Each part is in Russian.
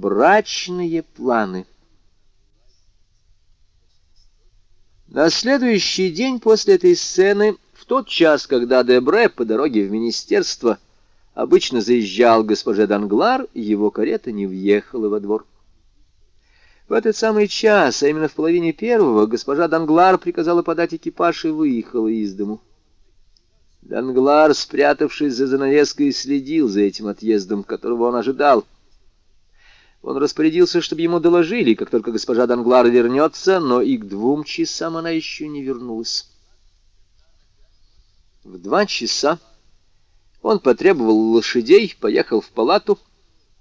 Брачные планы. На следующий день после этой сцены, в тот час, когда Дебре по дороге в министерство обычно заезжал госпоже Данглар, его карета не въехала во двор. В этот самый час, а именно в половине первого, госпожа Данглар приказала подать экипаж и выехала из дому. Данглар, спрятавшись за занавеской, следил за этим отъездом, которого он ожидал — он распорядился, чтобы ему доложили, как только госпожа Данглар вернется, но и к двум часам она еще не вернулась. В два часа он потребовал лошадей, поехал в палату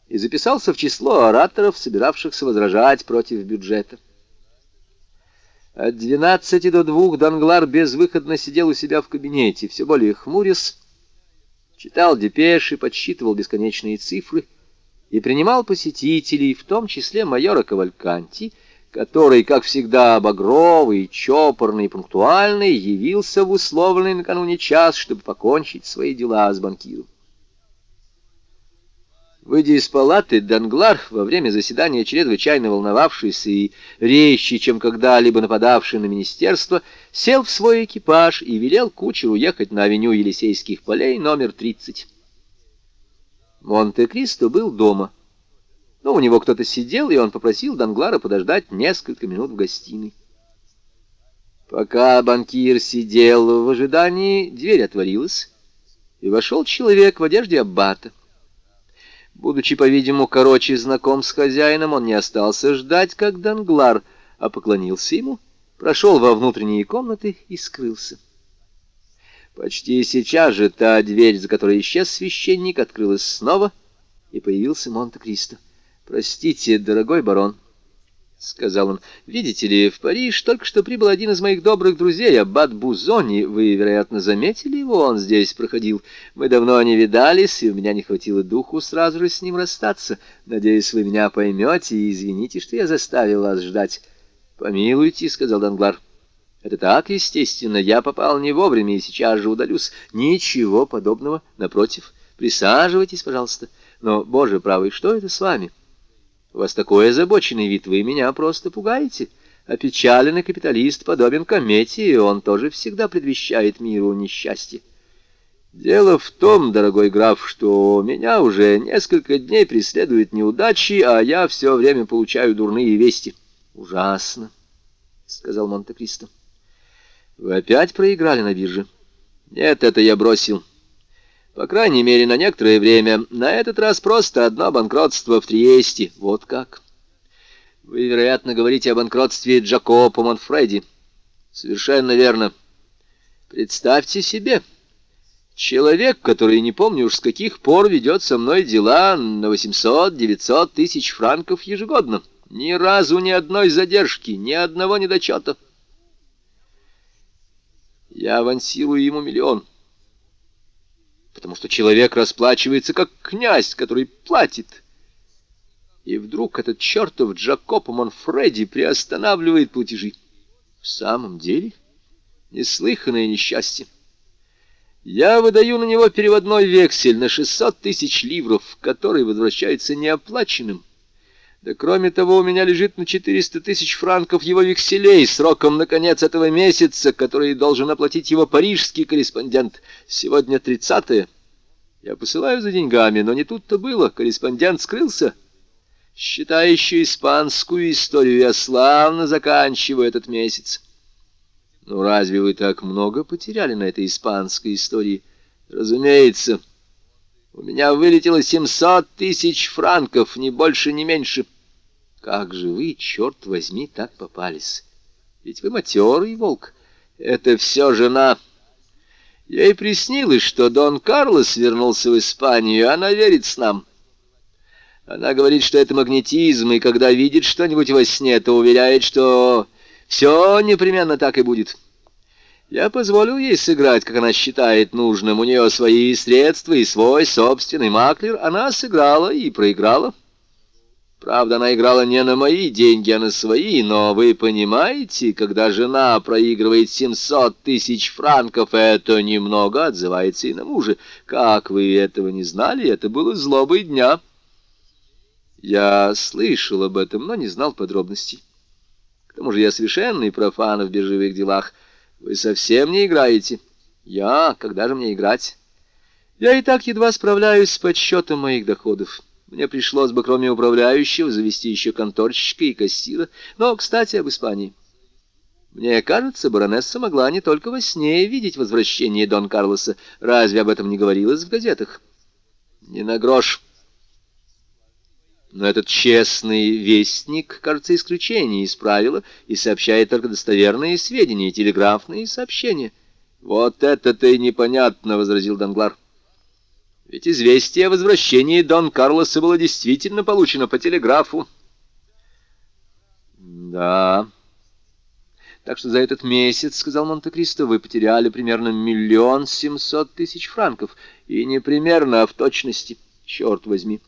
и записался в число ораторов, собиравшихся возражать против бюджета. От двенадцати до двух Данглар безвыходно сидел у себя в кабинете, все более хмурясь, читал депеши, подсчитывал бесконечные цифры — и принимал посетителей, в том числе майора Кавальканти, который, как всегда, багровый, чопорный и пунктуальный, явился в условленный накануне час, чтобы покончить свои дела с банкиром. Выйдя из палаты, Данглар, во время заседания чрезвычайно волновавшийся и резче, чем когда-либо нападавший на министерство, сел в свой экипаж и велел кучеру ехать на авеню Елисейских полей номер 30. Монте-Кристо был дома. Но у него кто-то сидел, и он попросил Данглара подождать несколько минут в гостиной. Пока банкир сидел в ожидании, дверь отворилась, и вошел человек в одежде аббата. Будучи, по-видимому, короче знаком с хозяином, он не остался ждать, как Данглар, а поклонился ему, прошел во внутренние комнаты и скрылся. Почти сейчас же та дверь, за которой исчез священник, открылась снова, и появился Монте-Кристо. «Простите, дорогой барон», — сказал он, — «видите ли, в Париж только что прибыл один из моих добрых друзей, аббат Бузони. Вы, вероятно, заметили его, он здесь проходил. Мы давно не видались, и у меня не хватило духу сразу же с ним расстаться. Надеюсь, вы меня поймете и извините, что я заставил вас ждать». «Помилуйте», — сказал Данглар. Это так, естественно. Я попал не вовремя и сейчас же удалюсь. Ничего подобного. Напротив, присаживайтесь, пожалуйста. Но, боже правый, что это с вами? У вас такой озабоченный вид, вы меня просто пугаете. Опечаленный капиталист подобен комете, и он тоже всегда предвещает миру несчастье. Дело в том, дорогой граф, что меня уже несколько дней преследуют неудачи, а я все время получаю дурные вести. Ужасно, — сказал Монте-Кристо. Вы опять проиграли на бирже? Нет, это я бросил. По крайней мере, на некоторое время. На этот раз просто одно банкротство в Триесте. Вот как. Вы, вероятно, говорите о банкротстве Джакопо Монфреди. Совершенно верно. Представьте себе, человек, который не помню уж с каких пор ведет со мной дела на 800-900 тысяч франков ежегодно. Ни разу ни одной задержки, ни одного недочета. Я авансирую ему миллион. Потому что человек расплачивается как князь, который платит. И вдруг этот чертов Джакопо Монфреди приостанавливает платежи. В самом деле, неслыханное несчастье. Я выдаю на него переводной вексель на 600 тысяч ливров, который возвращается неоплаченным. Да кроме того, у меня лежит на 400 тысяч франков его векселей сроком на конец этого месяца, который должен оплатить его парижский корреспондент. Сегодня тридцатое. Я посылаю за деньгами, но не тут-то было. Корреспондент скрылся. Считая еще испанскую историю, я славно заканчиваю этот месяц. Ну, разве вы так много потеряли на этой испанской истории? Разумеется. У меня вылетело семьсот тысяч франков, ни больше, ни меньше. Как же вы, черт возьми, так попались? Ведь вы матерый волк. Это все жена. Ей приснилось, что Дон Карлос вернулся в Испанию, она верит с нам. Она говорит, что это магнетизм, и когда видит что-нибудь во сне, то уверяет, что все непременно так и будет. Я позволил ей сыграть, как она считает нужным. У нее свои средства и свой собственный маклер. Она сыграла и проиграла. Правда, она играла не на мои деньги, а на свои, но вы понимаете, когда жена проигрывает 700 тысяч франков, это немного отзывается и на мужа. Как вы этого не знали, это было злобой дня. Я слышал об этом, но не знал подробностей. К тому же я совершенный профан в биржевых делах. Вы совсем не играете. Я? Когда же мне играть? Я и так едва справляюсь с подсчетом моих доходов. Мне пришлось бы, кроме управляющего, завести еще конторщика и кассира. Но, кстати, об Испании. Мне кажется, баронесса могла не только во сне видеть возвращение Дон Карлоса. Разве об этом не говорилось в газетах? Не на грош. Но этот честный вестник, кажется, исключение из правила и сообщает только достоверные сведения, телеграфные сообщения. «Вот это-то и непонятно», — возразил Данглар. «Ведь известие о возвращении Дон Карлоса было действительно получено по телеграфу». «Да. Так что за этот месяц, — сказал Монте-Кристо, — вы потеряли примерно миллион семьсот тысяч франков. И не примерно, а в точности. Черт возьми».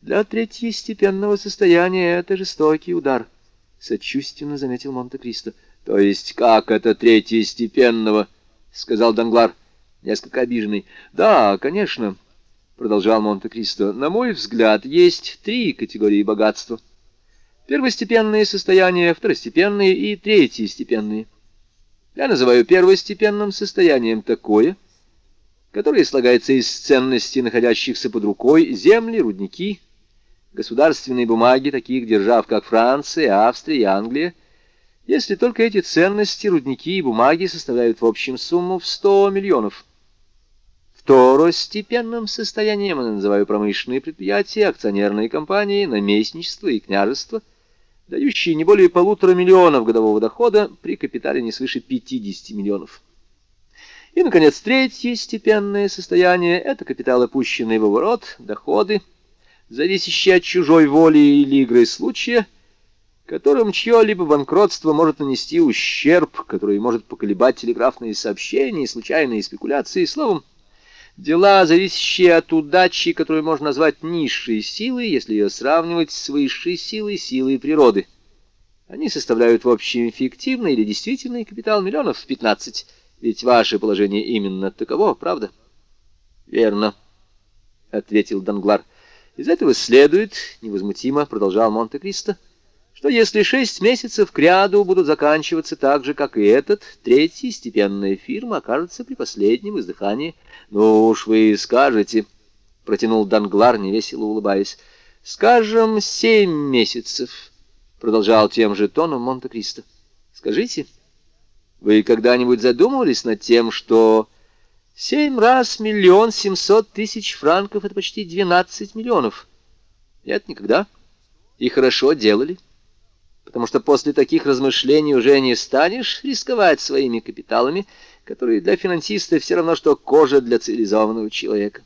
Для третьестепенного состояния это жестокий удар, — сочувственно заметил Монте-Кристо. — То есть как это третьестепенного? — сказал Данглар, несколько обиженный. — Да, конечно, — продолжал Монте-Кристо. — На мой взгляд, есть три категории богатства. Первостепенные состояния, второстепенные и третьестепенные. Я называю первостепенным состоянием такое, которое слагается из ценностей, находящихся под рукой, земли, рудники, государственные бумаги таких держав, как Франция, Австрия и Англия, если только эти ценности, рудники и бумаги составляют в общем сумму в 100 миллионов. Второстепенным состоянием я называю промышленные предприятия, акционерные компании, наместничество и княжество, дающие не более полутора миллионов годового дохода при капитале не свыше 50 миллионов. И, наконец, третье степенное состояние – это капитал, опущенный в оборот, доходы – зависящие от чужой воли или игры случая, которым чье-либо банкротство может нанести ущерб, который может поколебать телеграфные сообщения, случайные спекуляции, словом, дела, зависящие от удачи, которую можно назвать низшей силой, если ее сравнивать с высшей силой, силой природы. Они составляют в общем эффективный или действительный капитал миллионов в 15, ведь ваше положение именно таково, правда? — Верно, — ответил Данглар. Из этого следует, невозмутимо продолжал Монте-Кристо, что если шесть месяцев кряду будут заканчиваться так же, как и этот, третья степенная фирма окажется при последнем издыхании. Ну уж вы скажете, — протянул Данглар, невесело улыбаясь, — скажем, семь месяцев, — продолжал тем же тоном Монте-Кристо. Скажите, вы когда-нибудь задумывались над тем, что... Семь раз миллион семьсот тысяч франков — это почти двенадцать миллионов. Нет, никогда. И хорошо делали. Потому что после таких размышлений уже не станешь рисковать своими капиталами, которые для финансиста все равно, что кожа для цивилизованного человека.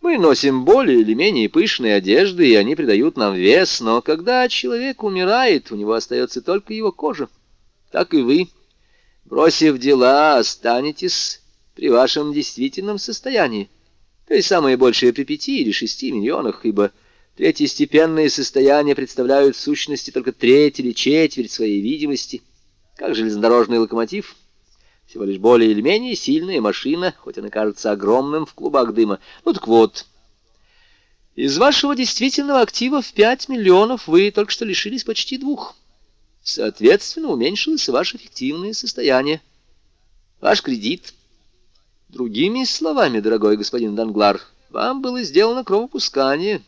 Мы носим более или менее пышные одежды, и они придают нам вес, но когда человек умирает, у него остается только его кожа. Так и вы, бросив дела, останетесь при вашем действительном состоянии, то есть самое большее при пяти или шести миллионах, ибо третьестепенные состояния представляют в сущности только треть или четверть своей видимости, как железнодорожный локомотив, всего лишь более или менее сильная машина, хоть она кажется огромным в клубах дыма. Ну так вот, из вашего действительного актива в пять миллионов вы только что лишились почти двух. Соответственно, уменьшилось и ваше эффективное состояние. Ваш кредит — Другими словами, дорогой господин Данглар, вам было сделано кровопускание,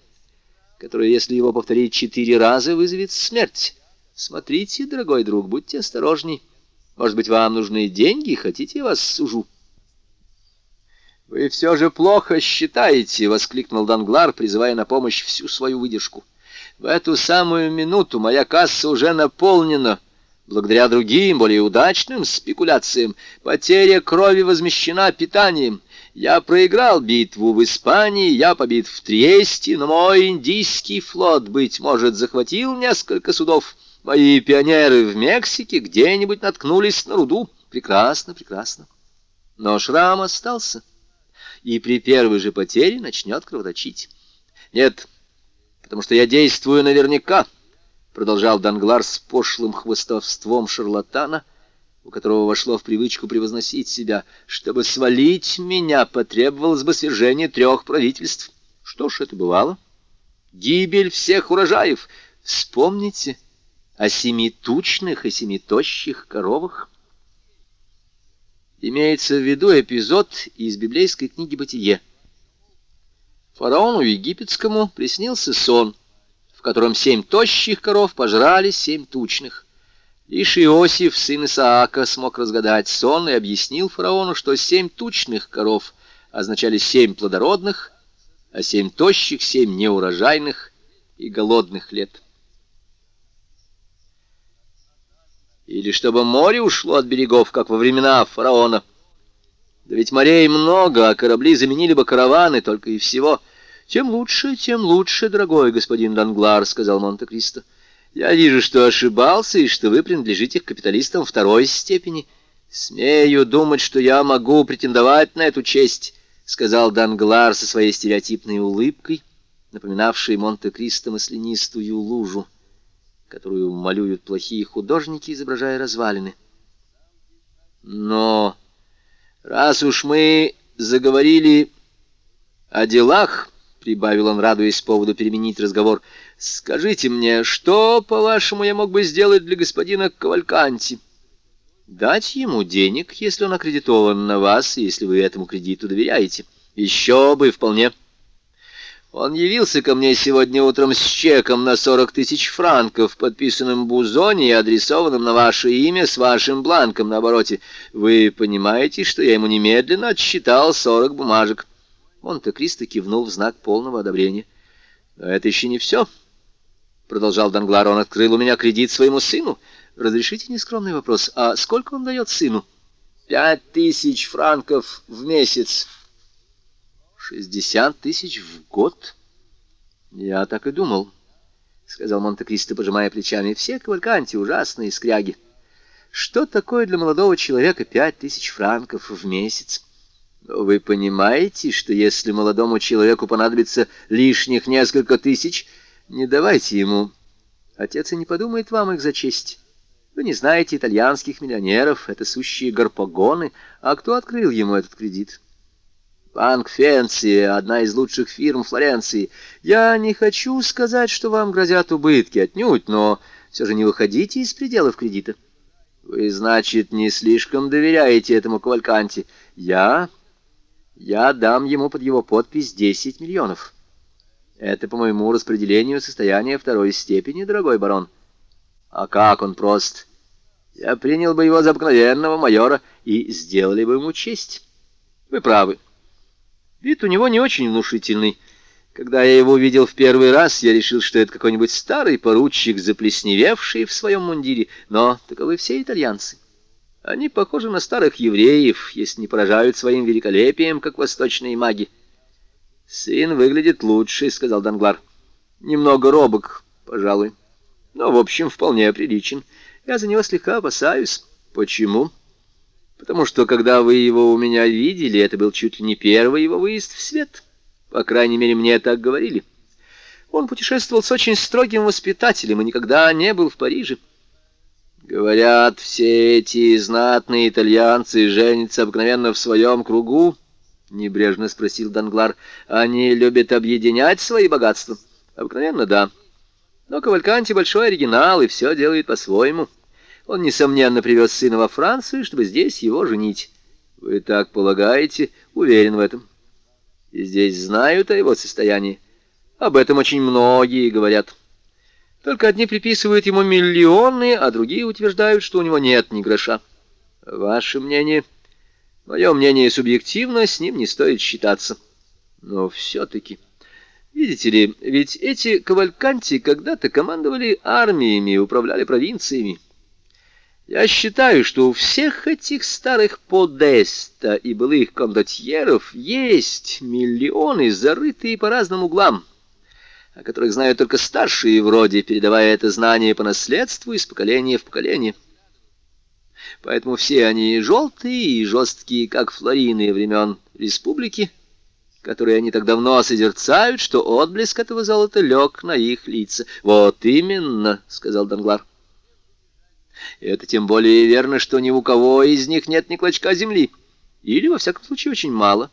которое, если его повторить четыре раза, вызовет смерть. Смотрите, дорогой друг, будьте осторожней. Может быть, вам нужны деньги, хотите, я вас сужу? «Вы все же плохо считаете!» — воскликнул Данглар, призывая на помощь всю свою выдержку. «В эту самую минуту моя касса уже наполнена!» Благодаря другим, более удачным спекуляциям, потеря крови возмещена питанием. Я проиграл битву в Испании, я побит в Триесте, но мой индийский флот, быть может, захватил несколько судов. Мои пионеры в Мексике где-нибудь наткнулись на руду. Прекрасно, прекрасно. Но шрам остался, и при первой же потере начнет кровоточить. Нет, потому что я действую наверняка, — продолжал Данглар с пошлым хвостовством шарлатана, у которого вошло в привычку превозносить себя. Чтобы свалить меня, потребовалось бы свержение трех правительств. Что ж, это бывало. гибель всех урожаев. Вспомните о семи тучных и семи тощих коровах. Имеется в виду эпизод из библейской книги «Бытие». Фараону египетскому приснился сон, в котором семь тощих коров пожрали семь тучных. Лишь Иосиф, сын Исаака, смог разгадать сон и объяснил фараону, что семь тучных коров означали семь плодородных, а семь тощих — семь неурожайных и голодных лет. Или чтобы море ушло от берегов, как во времена фараона. Да ведь морей много, а корабли заменили бы караваны только и всего. Тем лучше, тем лучше, дорогой господин Данглар, — сказал Монте-Кристо. Я вижу, что ошибался, и что вы принадлежите к капиталистам второй степени. Смею думать, что я могу претендовать на эту честь, — сказал Данглар со своей стереотипной улыбкой, напоминавшей Монте-Кристо маслянистую лужу, которую малюют плохие художники, изображая развалины. Но раз уж мы заговорили о делах, — прибавил он, радуясь поводу переменить разговор, — Скажите мне, что, по-вашему, я мог бы сделать для господина Кавальканти? Дать ему денег, если он аккредитован на вас, если вы этому кредиту доверяете. Еще бы, вполне. Он явился ко мне сегодня утром с чеком на сорок тысяч франков, подписанным Бузони и адресованным на ваше имя с вашим бланком на обороте. Вы понимаете, что я ему немедленно отсчитал сорок бумажек? Монте-Кристо кивнул в знак полного одобрения. Но это еще не все. — продолжал Данглар, он открыл у меня кредит своему сыну. Разрешите нескромный вопрос, а сколько он дает сыну? Пять тысяч франков в месяц. Шестьдесят тысяч в год? Я так и думал, — сказал Монте-Кристо, пожимая плечами. Все кавальканти ужасные скряги. Что такое для молодого человека пять тысяч франков в месяц? Вы понимаете, что если молодому человеку понадобится лишних несколько тысяч, не давайте ему. Отец и не подумает вам их зачесть. Вы не знаете итальянских миллионеров, это сущие гарпагоны. А кто открыл ему этот кредит? Банк Фенция, одна из лучших фирм Флоренции. Я не хочу сказать, что вам грозят убытки, отнюдь, но все же не выходите из пределов кредита. Вы, значит, не слишком доверяете этому Кавальканте. Я... Я дам ему под его подпись 10 миллионов. Это по моему распределению состояния второй степени, дорогой барон. А как он прост! Я принял бы его за обыкновенного майора и сделали бы ему честь. Вы правы. Вид у него не очень внушительный. Когда я его видел в первый раз, я решил, что это какой-нибудь старый поручик, заплесневевший в своем мундире. Но таковы все итальянцы. Они похожи на старых евреев, если не поражают своим великолепием, как восточные маги. «Сын выглядит лучше», — сказал Данглар. «Немного робок, пожалуй. Но, в общем, вполне приличен. Я за него слегка опасаюсь. Почему?» «Потому что, когда вы его у меня видели, это был чуть ли не первый его выезд в свет. По крайней мере, мне так говорили. Он путешествовал с очень строгим воспитателем и никогда не был в Париже». Говорят, все эти знатные итальянцы женятся обыкновенно в своем кругу, — небрежно спросил Данглар. «Они любят объединять свои богатства?» «Обыкновенно, да. Но Кавальканти большой оригинал и все делает по-своему. Он, несомненно, привез сына во Францию, чтобы здесь его женить. Вы так полагаете? Уверен в этом. И здесь знают о его состоянии. Об этом очень многие говорят. Только одни приписывают ему миллионы, а другие утверждают, что у него нет ни гроша. Ваше мнение?» Мое мнение субъективно, с ним не стоит считаться. Но все-таки... Видите ли, ведь эти кавальканти когда-то командовали армиями управляли провинциями. Я считаю, что у всех этих старых подеста и былых кондотьеров есть миллионы, зарытые по разным углам, о которых знают только старшие вроде, передавая это знание по наследству из поколения в поколение. Поэтому все они желтые и жесткие, как флорины времен республики, которые они так давно созерцают, что отблеск этого золота лег на их лица. «Вот именно», — сказал Данглар. «Это тем более верно, что ни у кого из них нет ни клочка земли, или, во всяком случае, очень мало».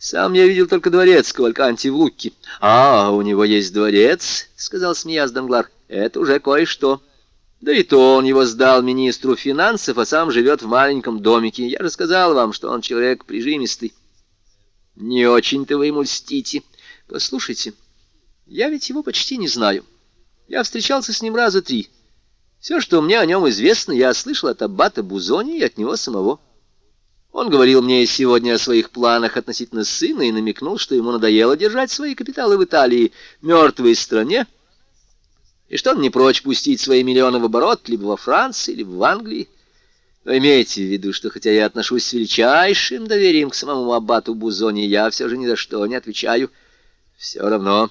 Сам я видел только дворец Кавальканти в Лукке. А, у него есть дворец, — сказал смеясь Данглар. Это уже кое-что. Да и то он его сдал министру финансов, а сам живет в маленьком домике. Я же сказал вам, что он человек прижимистый. Не очень-то вы ему льстите. Послушайте, я ведь его почти не знаю. Я встречался с ним раза три. Все, что мне о нем известно, я слышал от аббата Бузони и от него самого. Он говорил мне сегодня о своих планах относительно сына и намекнул, что ему надоело держать свои капиталы в Италии, мертвой стране, и что он не прочь пустить свои миллионы в оборот либо во Франции, либо в Англии. Но имейте в виду, что хотя я отношусь с величайшим доверием к самому аббату Бузони, я все же ни за что не отвечаю. Все равно.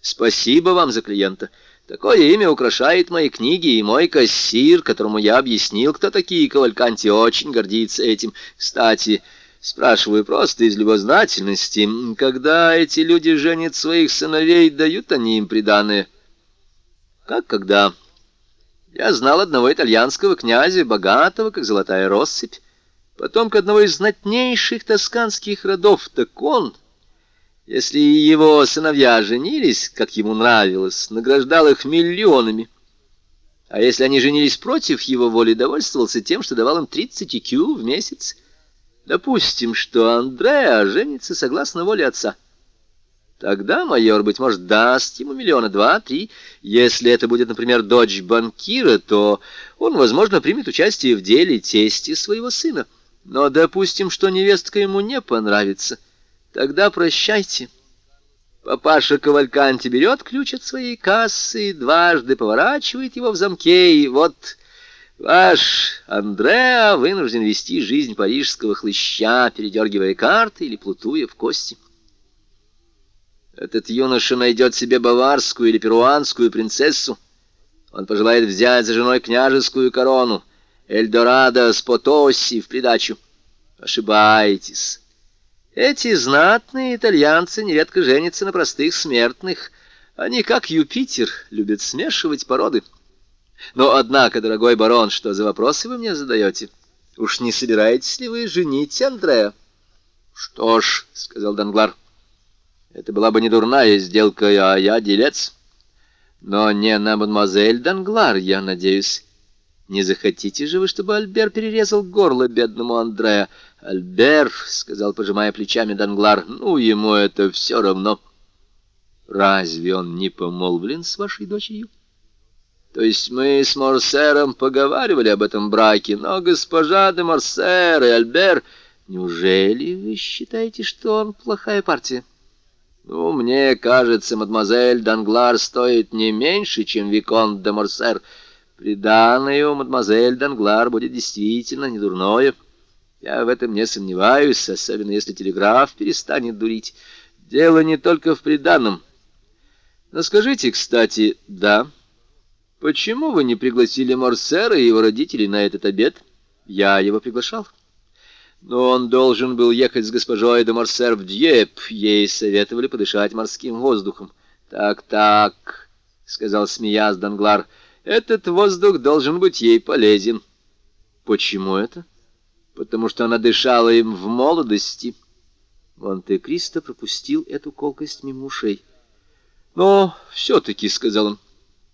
Спасибо вам за клиента. Такое имя украшает мои книги, и мой кассир, которому я объяснил, кто такие Кавальканти, очень гордится этим. Кстати, спрашиваю просто из любознательности, когда эти люди женят своих сыновей, дают они им приданое? Как когда? Я знал одного итальянского князя, богатого, как золотая россыпь, потомка одного из знатнейших тосканских родов, так он если его сыновья женились, как ему нравилось, награждал их миллионами. А если они женились против его воли, довольствовался тем, что давал им 30 икю в месяц. Допустим, что Андреа женится согласно воле отца. Тогда майор, быть может, даст ему миллиона два-три. Если это будет, например, дочь банкира, то он, возможно, примет участие в деле тести своего сына. Но допустим, что невестка ему не понравится — Тогда прощайте. Папаша Кавальканти берет ключ от своей кассы, дважды поворачивает его в замке, и вот ваш Андреа вынужден вести жизнь парижского хлыща, передергивая карты или плутуя в кости. Этот юноша найдет себе баварскую или перуанскую принцессу. Он пожелает взять за женой княжескую корону, Эльдорадо с Потоси в придачу. Ошибаетесь. Эти знатные итальянцы нередко женятся на простых смертных. Они, как Юпитер, любят смешивать породы. Но, однако, дорогой барон, что за вопросы вы мне задаете? Уж не собираетесь ли вы женить Андрея? — Что ж, — сказал Данглар, — это была бы не дурная сделка, а я делец. Но не на мадемуазель Данглар, я надеюсь. Не захотите же вы, чтобы Альбер перерезал горло бедному Андрея? Альбер, — сказал, пожимая плечами Данглар, — ну, ему это все равно. Разве он не помолвлен с вашей дочерью? То есть мы с Морсером поговаривали об этом браке, но госпожа де Морсер и Альбер... Неужели вы считаете, что он плохая партия? Ну, мне кажется, мадемуазель Данглар стоит не меньше, чем Виконт де Морсер, — Приданное у мадемуазель Данглар будет действительно недурное. Я в этом не сомневаюсь, особенно если телеграф перестанет дурить. Дело не только в приданном. Но скажите, кстати, да, почему вы не пригласили Морсера и его родителей на этот обед? Я его приглашал. Но он должен был ехать с госпожой де Морсер в Дьеп. Ей советовали подышать морским воздухом. «Так-так», — сказал смеясь Данглар, — этот воздух должен быть ей полезен. Почему это? Потому что она дышала им в молодости. Монте-Кристо пропустил эту колкость мимо ушей. Но все-таки, — сказал он,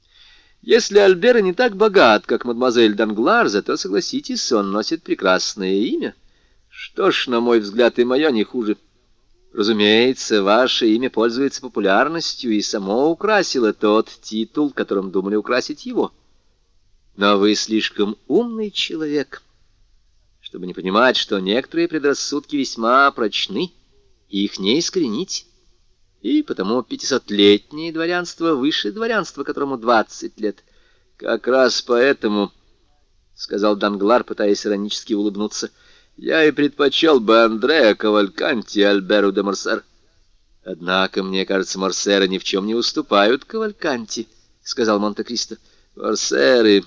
— если Альбера не так богат, как мадемуазель Данглар, зато, согласитесь, он носит прекрасное имя. Что ж, на мой взгляд, и мое не хуже. — Разумеется, ваше имя пользуется популярностью и само украсило тот титул, которым думали украсить его. Но вы слишком умный человек, чтобы не понимать, что некоторые предрассудки весьма прочны, и их не искоренить. И потому пятисотлетнее дворянство выше дворянства, которому двадцать лет. Как раз поэтому, — сказал Данглар, пытаясь иронически улыбнуться, — я и предпочел бы Андреа Кавальканти Альберу де Морсер. Однако, мне кажется, Морсеры ни в чем не уступают Кавальканти, — сказал Монте-Кристо. Морсеры...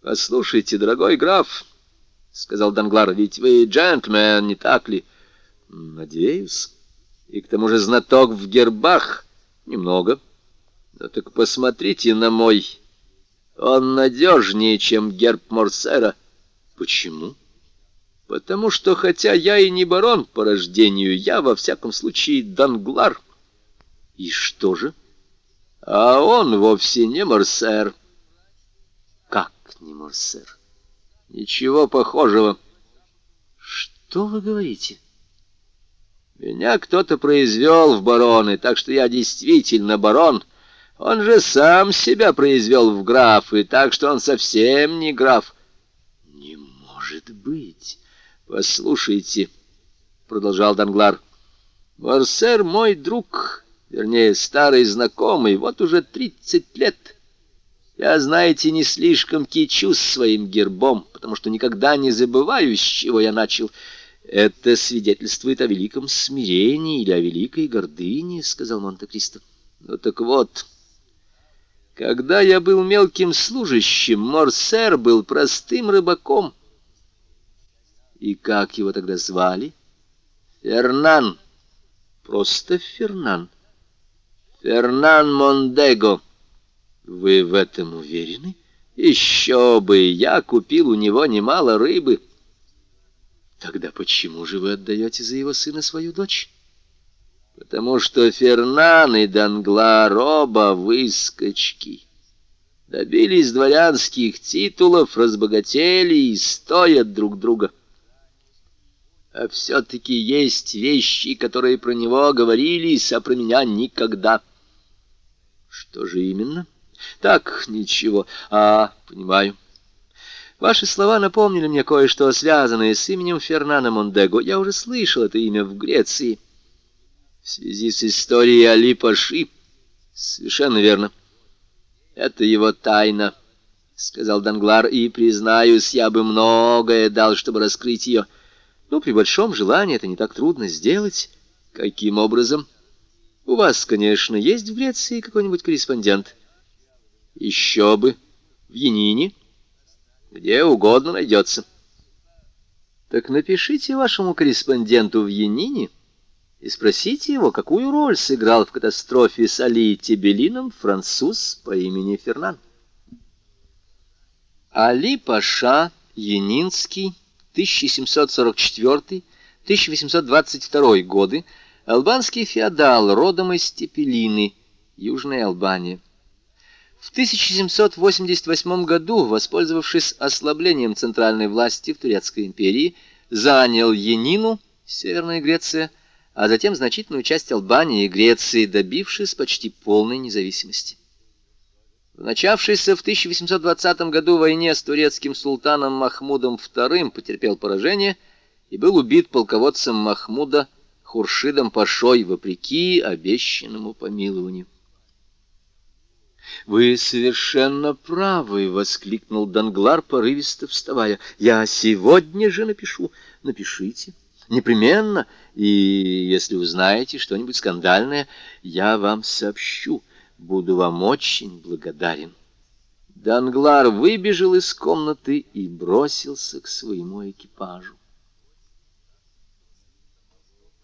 Послушайте, дорогой граф, — сказал Данглар, — ведь вы джентльмен, не так ли? Надеюсь. И к тому же знаток в гербах. Немного. Но так посмотрите на мой. Он надежнее, чем герб Морсера. Почему? Потому что, хотя я и не барон по рождению, я, во всяком случае, Данглар. И что же? А он вовсе не Морсер. Как не Морсер? Ничего похожего. Что вы говорите? Меня кто-то произвел в бароны, так что я действительно барон. Он же сам себя произвел в графы, так что он совсем не граф. Не может быть. Послушайте, продолжал Данглар. Морсер мой друг, вернее, старый знакомый, вот уже тридцать лет. Я, знаете, не слишком кичусь своим гербом, потому что никогда не забываю, с чего я начал. Это свидетельствует о великом смирении или о великой гордыне, — сказал Монте-Кристо. Ну так вот, когда я был мелким служащим, Морсер был простым рыбаком. И как его тогда звали? Фернан. Просто Фернан. Фернан Мондего. Вы в этом уверены? Еще бы, я купил у него немало рыбы. Тогда почему же вы отдаете за его сына свою дочь? Потому что Фернан и Данглар оба выскочки. Добились дворянских титулов, разбогатели и стоят друг друга. А все-таки есть вещи, которые про него говорились, а про меня никогда. Что же именно? — так, ничего. А, понимаю. Ваши слова напомнили мне кое-что, связанное с именем Фернана Мондего. Я уже слышал это имя в Греции. В связи с историей Али Паши. Совершенно верно. Это его тайна, — сказал Данглар, — и, признаюсь, я бы многое дал, чтобы раскрыть ее. Ну, при большом желании это не так трудно сделать. Каким образом? У вас, конечно, есть в Греции какой-нибудь корреспондент? — еще бы. В Янине. Где угодно найдется. Так напишите вашему корреспонденту в Янине и спросите его, какую роль сыграл в катастрофе с Али Тебелином француз по имени Фернан. Али Паша Янинский, 1744-1822 годы, албанский феодал, родом из Тепелины, Южная Албания. В 1788 году, воспользовавшись ослаблением центральной власти в Турецкой империи, занял Янину, Северная Греция, а затем значительную часть Албании и Греции, добившись почти полной независимости. В начавшейся в 1820 году войне с турецким султаном Махмудом II потерпел поражение и был убит полководцем Махмуда Хуршидом Пашой вопреки обещанному помилованию. «Вы совершенно правы!» — воскликнул Данглар, порывисто вставая. «Я сегодня же напишу. Напишите. Непременно. И если узнаете что-нибудь скандальное, я вам сообщу. Буду вам очень благодарен». Данглар выбежал из комнаты и бросился к своему экипажу.